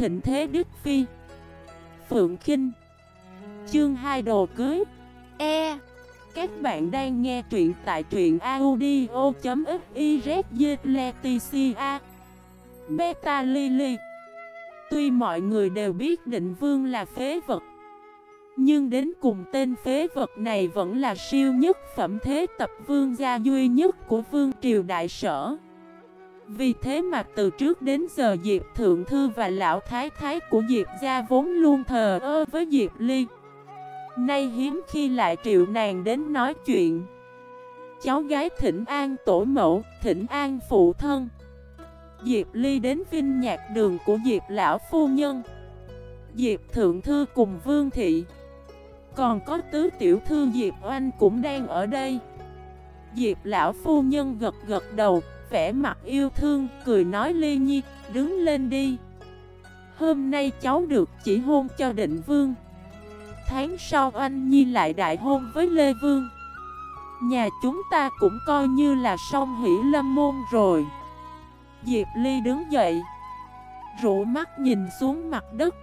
thịnh thế Đức Phi. Phượng Kinh. Chương 2 đồ cưới. E. Các bạn đang nghe truyện tại truyện audio.xyzleticia Beta Lily. Tuy mọi người đều biết định vương là phế vật, Nhưng đến cùng tên phế vật này vẫn là siêu nhất phẩm thế tập vương gia duy nhất của vương triều đại sở. Vì thế mà từ trước đến giờ Diệp Thượng Thư và Lão Thái Thái của Diệp gia vốn luôn thờ ơ với Diệp Ly. Nay hiếm khi lại triệu nàng đến nói chuyện. Cháu gái thỉnh an tổ mẫu, thỉnh an phụ thân. Diệp Ly đến vinh nhạc đường của Diệp Lão Phu Nhân. Diệp Thượng Thư cùng Vương Thị. Còn có tứ tiểu thư Diệp Oanh cũng đang ở đây. Diệp Lão Phu Nhân gật gật đầu vẻ mặt yêu thương, cười nói Ly Nhi, đứng lên đi. Hôm nay cháu được chỉ hôn cho định vương. Tháng sau anh Nhi lại đại hôn với Lê Vương. Nhà chúng ta cũng coi như là song hỷ lâm môn rồi. Diệp Ly đứng dậy Rũ mắt nhìn xuống mặt đất.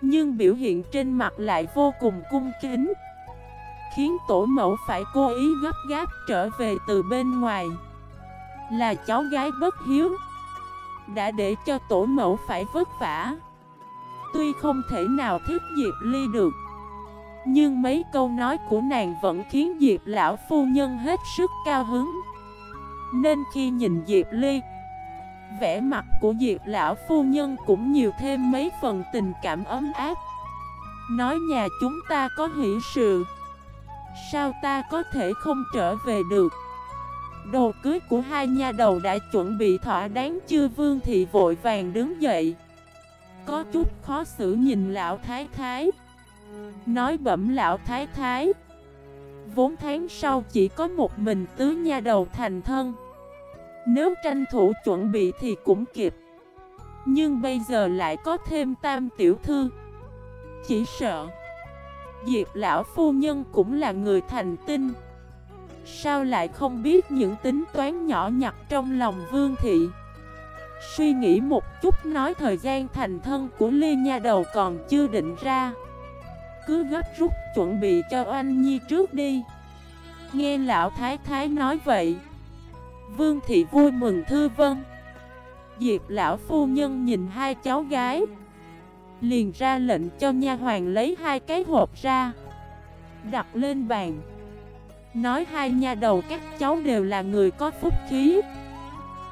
Nhưng biểu hiện trên mặt lại vô cùng cung kính Khiến tổ mẫu phải cố ý gấp gáp trở về từ bên ngoài. Là cháu gái bất hiếu. Đã để cho tổ mẫu phải vất vả. Tuy không thể nào thích Diệp Ly được, Nhưng mấy câu nói của nàng vẫn khiến Diệp lão phu nhân hết sức cao hứng. Nên khi nhìn Diệp Ly, Vẻ mặt của Diệp lão phu nhân cũng nhiều thêm mấy phần tình cảm ấm áp. Nói nhà chúng ta có hỷ sự, Sao ta có thể không trở về được? Đồ cưới của hai nha đầu đã chuẩn bị thỏa đáng chưa Vương Thị vội vàng đứng dậy. Có chút khó xử nhìn lão thái thái. Nói bẩm lão thái thái, Vốn tháng sau chỉ có một mình tứ nha đầu thành thân. Nếu tranh thủ chuẩn bị thì cũng kịp. Nhưng bây giờ lại có thêm tam tiểu thư. Chỉ sợ Diệp lão phu nhân cũng là người thành tinh. Sao lại không biết những tính toán nhỏ nhặt trong lòng vương thị? Suy nghĩ một chút nói thời gian thành thân của Lê Nha Đầu còn chưa định ra. Cứ gấp rút chuẩn bị cho anh Nhi trước đi. Nghe lão thái thái nói vậy, Vương thị vui mừng thư vân. Diệp lão phu nhân nhìn hai cháu gái, Liền ra lệnh cho nha hoàng lấy hai cái hộp ra, Đặt lên bàn. Nói hai nha đầu các cháu đều là người có phúc khí.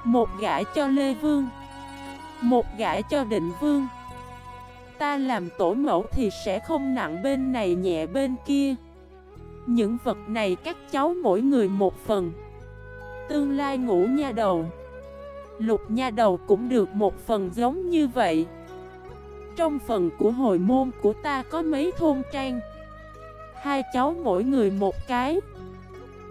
Một gã cho Lê Vương, Một gã cho Định Vương. Ta làm tổ mẫu thì sẽ không nặng bên này nhẹ bên kia. Những vật này các cháu mỗi người một phần. Tương lai ngủ nha đầu, Lục nha đầu cũng được một phần giống như vậy. Trong phần của hồi môn của ta có mấy thôn trang. Hai cháu mỗi người một cái.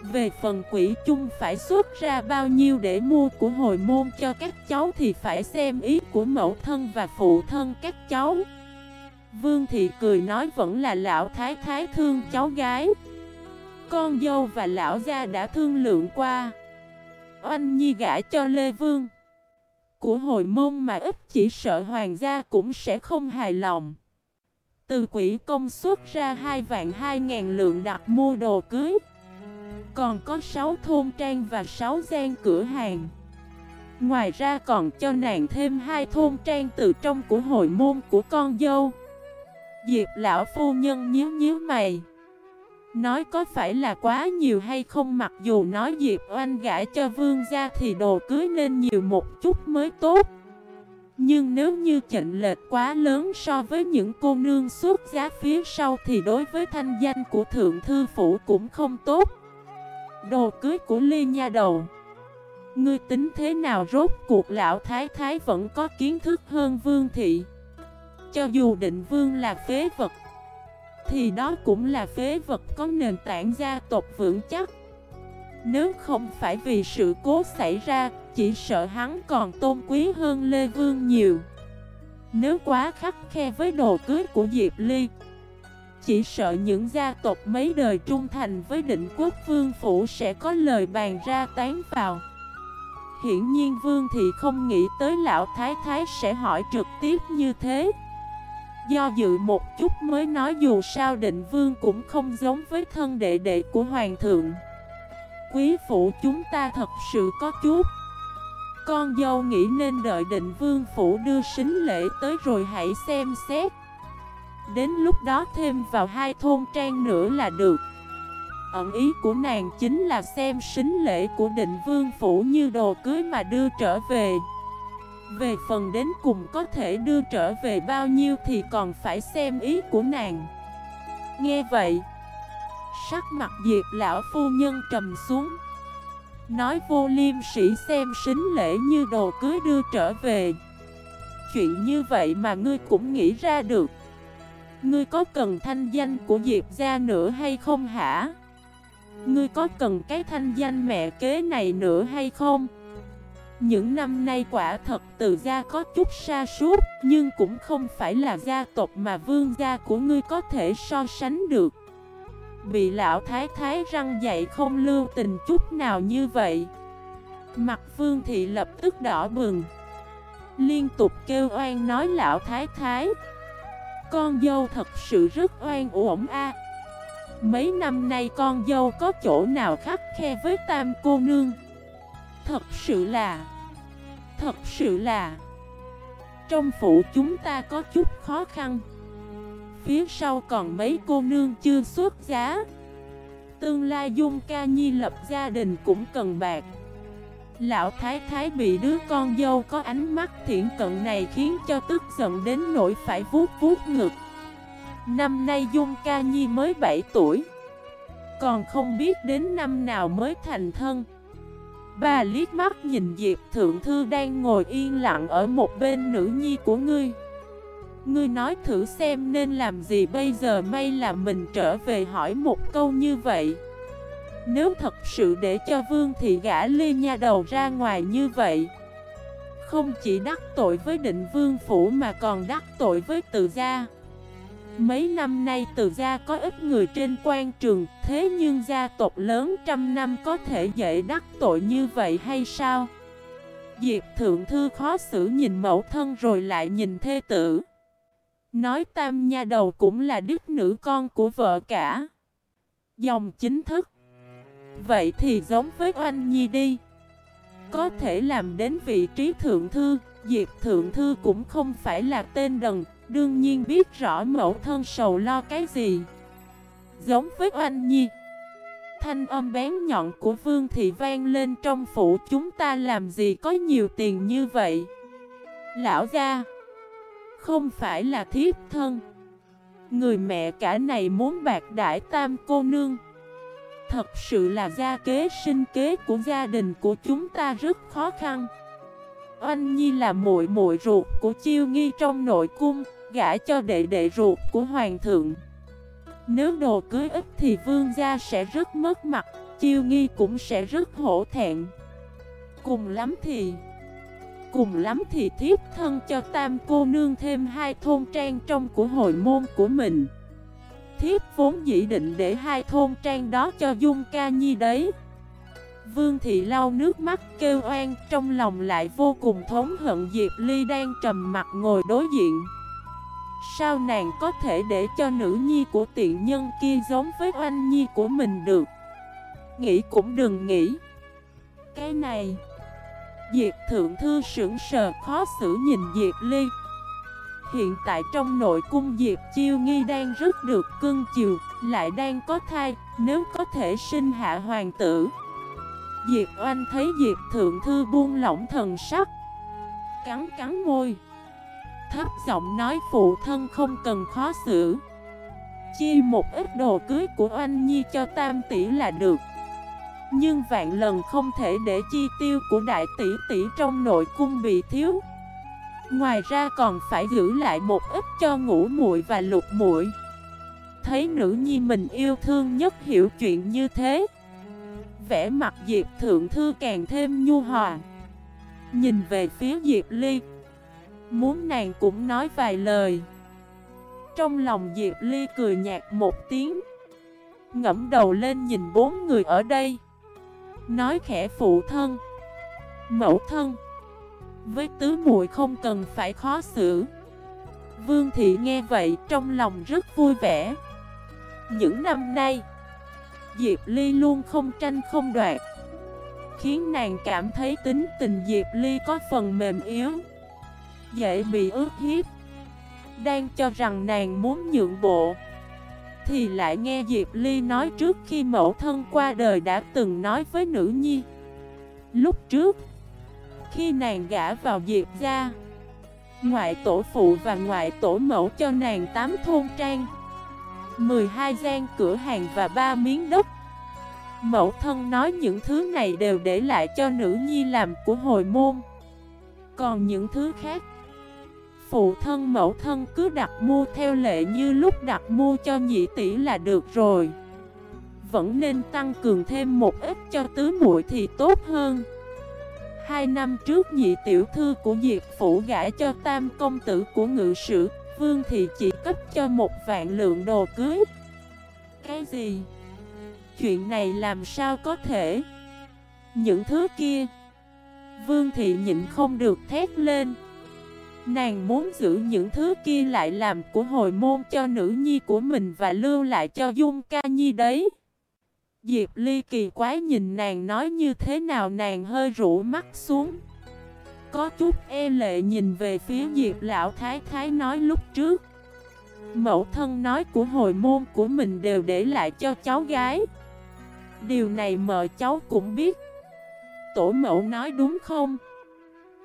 Về phần quỹ chung phải xuất ra bao nhiêu để mua của hồi môn cho các cháu Thì phải xem ý của mẫu thân và phụ thân các cháu. Vương thị cười nói vẫn là lão thái thái thương cháu gái. Con dâu và lão gia đã thương lượng qua. Oanh Nhi gã cho Lê Vương. Của hồi môn mà ít chỉ sợ hoàng gia cũng sẽ không hài lòng. Từ quỹ công xuất ra 2 vạn 2 ngàn lượng đặt mua đồ cưới. Còn có 6 thôn trang và 6 gian cửa hàng. Ngoài ra còn cho nàng thêm hai thôn trang từ trong của hội môn của con dâu. Diệp lão phu nhân nhíu nhíu mày. Nói có phải là quá nhiều hay không mặc dù nói Diệp Oanh gãi cho vương gia thì đồ cưới nên nhiều một chút mới tốt. Nhưng nếu như chệnh lệch quá lớn so với những cô nương xuất giá phía sau thì đối với thanh danh của thượng thư phủ cũng không tốt. Đồ cưới của Ly Nha Đầu. Ngươi tính thế nào? Rốt cuộc lão thái thái vẫn có kiến thức hơn vương thị. Cho dù định vương là phế vật, thì đó cũng là phế vật có nền tảng gia tộc vững chắc. Nếu không phải vì sự cố xảy ra, Chỉ sợ hắn còn tôn quý hơn Lê Vương nhiều. Nếu quá khắc khe với đồ cưới của Diệp Ly chỉ sợ những gia tộc mấy đời trung thành với định quốc vương phủ sẽ có lời bàn ra tán vào. Hiển nhiên Vương thì không nghĩ tới Lão Thái Thái sẽ hỏi trực tiếp như thế. Do dự một chút mới nói dù sao định Vương cũng không giống với thân đệ đệ của Hoàng thượng. Quý phụ chúng ta thật sự có chút. Con dâu nghĩ nên đợi định Vương phủ đưa sính lễ tới rồi hãy xem xét. Đến lúc đó thêm vào hai thôn trang nữa là được. Ẩn ý của nàng chính là xem sính lễ của định vương phủ như đồ cưới mà đưa trở về. Về phần đến cùng có thể đưa trở về bao nhiêu thì còn phải xem ý của nàng. Nghe vậy, Sắc mặt diệp lão phu nhân trầm xuống. Nói vô liêm sĩ xem sính lễ như đồ cưới đưa trở về. Chuyện như vậy mà ngươi cũng nghĩ ra được. Ngươi có cần thanh danh của Diệp gia nữa hay không hả? Ngươi có cần cái thanh danh mẹ kế này nữa hay không? Những năm nay quả thật từ gia có chút xa suốt Nhưng cũng không phải là gia tộc mà vương gia của ngươi có thể so sánh được Bị lão thái thái răng dậy không lưu tình chút nào như vậy Mặt vương thị lập tức đỏ bừng Liên tục kêu oan nói lão thái thái con dâu thật sự rất oan uổng a. Mấy năm nay con dâu có chỗ nào khắc khe với tam cô nương? Thật sự là, Thật sự là, Trong phủ chúng ta có chút khó khăn. Phía sau còn mấy cô nương chưa xuất giá. Tương lai Dung Ca Nhi lập gia đình cũng cần bạc. Lão Thái Thái bị đứa con dâu có ánh mắt thiện cận này khiến cho tức giận đến nỗi phải vuốt vuốt ngực. Năm nay Dung Ca Nhi mới 7 tuổi, Còn không biết đến năm nào mới thành thân. Bà liếc mắt nhìn Diệp Thượng Thư đang ngồi yên lặng ở một bên nữ nhi của ngươi. Ngươi nói thử xem nên làm gì bây giờ, may là mình trở về hỏi một câu như vậy. Nếu thật sự để cho Vương Thị gã ly nha đầu ra ngoài như vậy, Không chỉ đắc tội với định Vương Phủ mà còn đắc tội với tự gia. Mấy năm nay từ gia có ít người trên quan trường, Thế nhưng gia tộc lớn trăm năm có thể dễ đắc tội như vậy hay sao? Diệp Thượng Thư khó xử nhìn mẫu thân rồi lại nhìn thê tử. Nói tam nha đầu cũng là đích nữ con của vợ cả. Dòng chính thức Vậy thì giống với oanh nhi đi. Có thể làm đến vị trí thượng thư, Diệp thượng thư cũng không phải là tên đần, Đương nhiên biết rõ mẫu thân sầu lo cái gì. Giống với oanh nhi, Thanh âm bén nhọn của Vương Thị vang lên trong phủ, chúng ta làm gì có nhiều tiền như vậy? Lão gia, Không phải là thiếp thân. Người mẹ cả này muốn bạc đại tam cô nương. Thật sự là gia kế, sinh kế của gia đình của chúng ta rất khó khăn. Oanh Nhi là muội muội ruột của Chiêu Nghi trong nội cung, gả cho đệ đệ ruột của hoàng thượng. Nếu đồ cưới ít thì vương gia sẽ rất mất mặt, Chiêu nghi cũng sẽ rất hổ thẹn. Cùng lắm thì, Cùng lắm thì thiếp thân cho tam cô nương thêm hai thôn trang trong của hội môn của mình. Thiếp vốn dĩ định để hai thôn trang đó cho Dung Ca Nhi đấy. Vương Thị lau nước mắt kêu oan, Trong lòng lại vô cùng thống hận Diệp Ly đang trầm mặt ngồi đối diện. Sao nàng có thể để cho nữ nhi của tiện nhân kia giống với oanh nhi của mình được? Nghĩ cũng đừng nghĩ. Cái này, Diệp Thượng Thư sững sờ khó xử nhìn Diệp Ly. Hiện tại trong nội cung Diệp Chiêu Nghi đang rất được cưng chiều, Lại đang có thai, Nếu có thể sinh hạ hoàng tử. Diệp Oanh thấy Diệp Thượng Thư buông lỏng thần sắc, Cắn cắn môi, thấp giọng nói phụ thân không cần khó xử. Chi một ít đồ cưới của oanh nhi cho tam tỷ là được, Nhưng vạn lần không thể để chi tiêu của đại tỷ tỷ trong nội cung bị thiếu. Ngoài ra còn phải giữ lại một ít cho ngũ muội và lục muội. Thấy nữ nhi mình yêu thương nhất hiểu chuyện như thế. Vẻ mặt Diệp Thượng Thư càng thêm nhu hòa. Nhìn về phía Diệp Ly, Muốn nàng cũng nói vài lời. Trong lòng Diệp Ly cười nhạt một tiếng, Ngẫm đầu lên nhìn bốn người ở đây. Nói khẽ phụ thân, Mẫu thân với tứ muội không cần phải khó xử. Vương thị nghe vậy, trong lòng rất vui vẻ. Những năm nay, Diệp Ly luôn không tranh không đoạt. Khiến nàng cảm thấy tính tình Diệp Ly có phần mềm yếu, Dễ bị ướt hiếp. Đang cho rằng nàng muốn nhượng bộ, Thì lại nghe Diệp Ly nói trước khi mẫu thân qua đời đã từng nói với nữ nhi. Lúc trước khi nàng gã vào Diệp gia. Ngoại tổ phụ và ngoại tổ mẫu cho nàng 8 thôn trang 12 gian cửa hàng và 3 miếng đất. Mẫu thân nói những thứ này đều để lại cho nữ nhi làm của hồi môn. Còn những thứ khác, Phụ thân mẫu thân cứ đặt mua theo lệ như lúc đặt mua cho nhị tỷ là được rồi. Vẫn nên tăng cường thêm một ít cho tứ muội thì tốt hơn. Hai năm trước nhị tiểu thư của Diệp Phủ gã cho tam công tử của ngự sử, Vương thì chỉ cấp cho một vạn lượng đồ cưới Cái gì? Chuyện này làm sao có thể? Những thứ kia, Vương thị nhịn không được thét lên Nàng muốn giữ những thứ kia lại làm của hồi môn cho nữ nhi của mình và lưu lại cho Dung ca nhi đấy Diệp Ly kỳ quái nhìn nàng nói như thế nào nàng hơi rũ mắt xuống. Có chút e lệ nhìn về phía Diệp Lão Thái Thái nói lúc trước. Mẫu thân nói của hồi môn của mình đều để lại cho cháu gái. Điều này mợ cháu cũng biết. Tổ mẫu nói đúng không?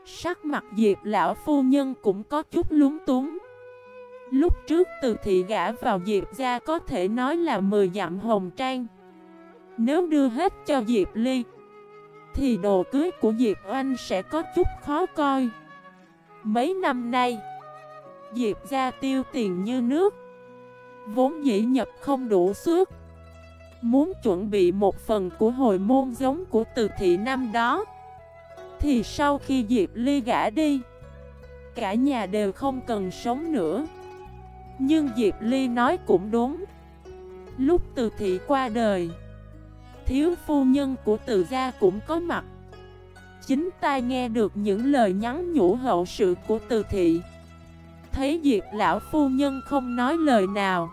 Sắc mặt Diệp lão phu nhân cũng có chút lúng túng. Lúc trước từ thị gã vào Diệp ra có thể nói là 10 dặm hồng trang. Nếu đưa hết cho Diệp Ly, Thì đồ cưới của Diệp Oanh sẽ có chút khó coi. Mấy năm nay, Diệp ra tiêu tiền như nước, Vốn dĩ nhập không đủ suốt Muốn chuẩn bị một phần của hồi môn giống của từ thị năm đó, Thì sau khi Diệp Ly gã đi, Cả nhà đều không cần sống nữa. Nhưng Diệp Ly nói cũng đúng. Lúc từ thị qua đời Thiếu phu nhân của từ gia cũng có mặt. Chính tai nghe được những lời nhắn nhủ hậu sự của từ thị. Thấy Diệp lão phu nhân không nói lời nào.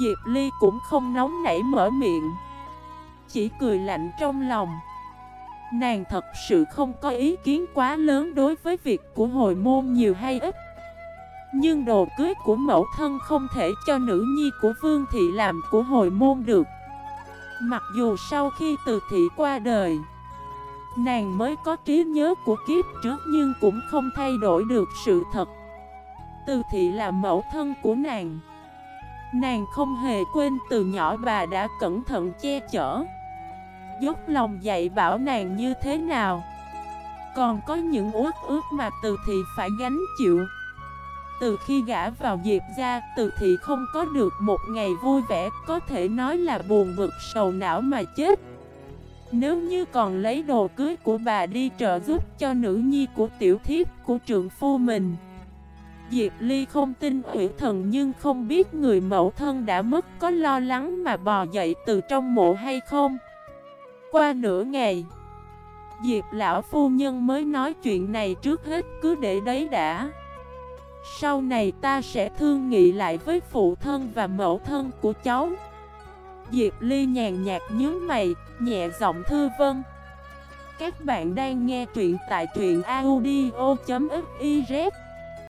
Diệp Ly cũng không nóng nảy mở miệng. Chỉ cười lạnh trong lòng. Nàng thật sự không có ý kiến quá lớn đối với việc của hồi môn nhiều hay ít. Nhưng đồ cưới của mẫu thân không thể cho nữ nhi của Vương Thị làm của hồi môn được. Mặc dù sau khi từ thị qua đời, Nàng mới có trí nhớ của kiếp trước nhưng cũng không thay đổi được sự thật. Từ thị là mẫu thân của nàng. Nàng không hề quên từ nhỏ bà đã cẩn thận che chở, Dốc lòng dạy bảo nàng như thế nào. Còn có những uất ước mà từ thị phải gánh chịu. Từ khi gã vào Diệp ra Từ thị không có được một ngày vui vẻ Có thể nói là buồn bực sầu não mà chết Nếu như còn lấy đồ cưới của bà đi trợ giúp cho nữ nhi của tiểu thiếp của trượng phu mình Diệp Ly không tin ủy thần nhưng không biết người mẫu thân đã mất có lo lắng mà bò dậy từ trong mộ hay không. Qua nửa ngày, Diệp lão phu nhân mới nói chuyện này trước hết cứ để đấy đã. Sau này ta sẽ thương nghị lại với phụ thân và mẫu thân của cháu. Diệp Ly nhàn nhạt nhớ mày, nhẹ giọng thư vân. Các bạn đang nghe truyện tại truyện audio.fif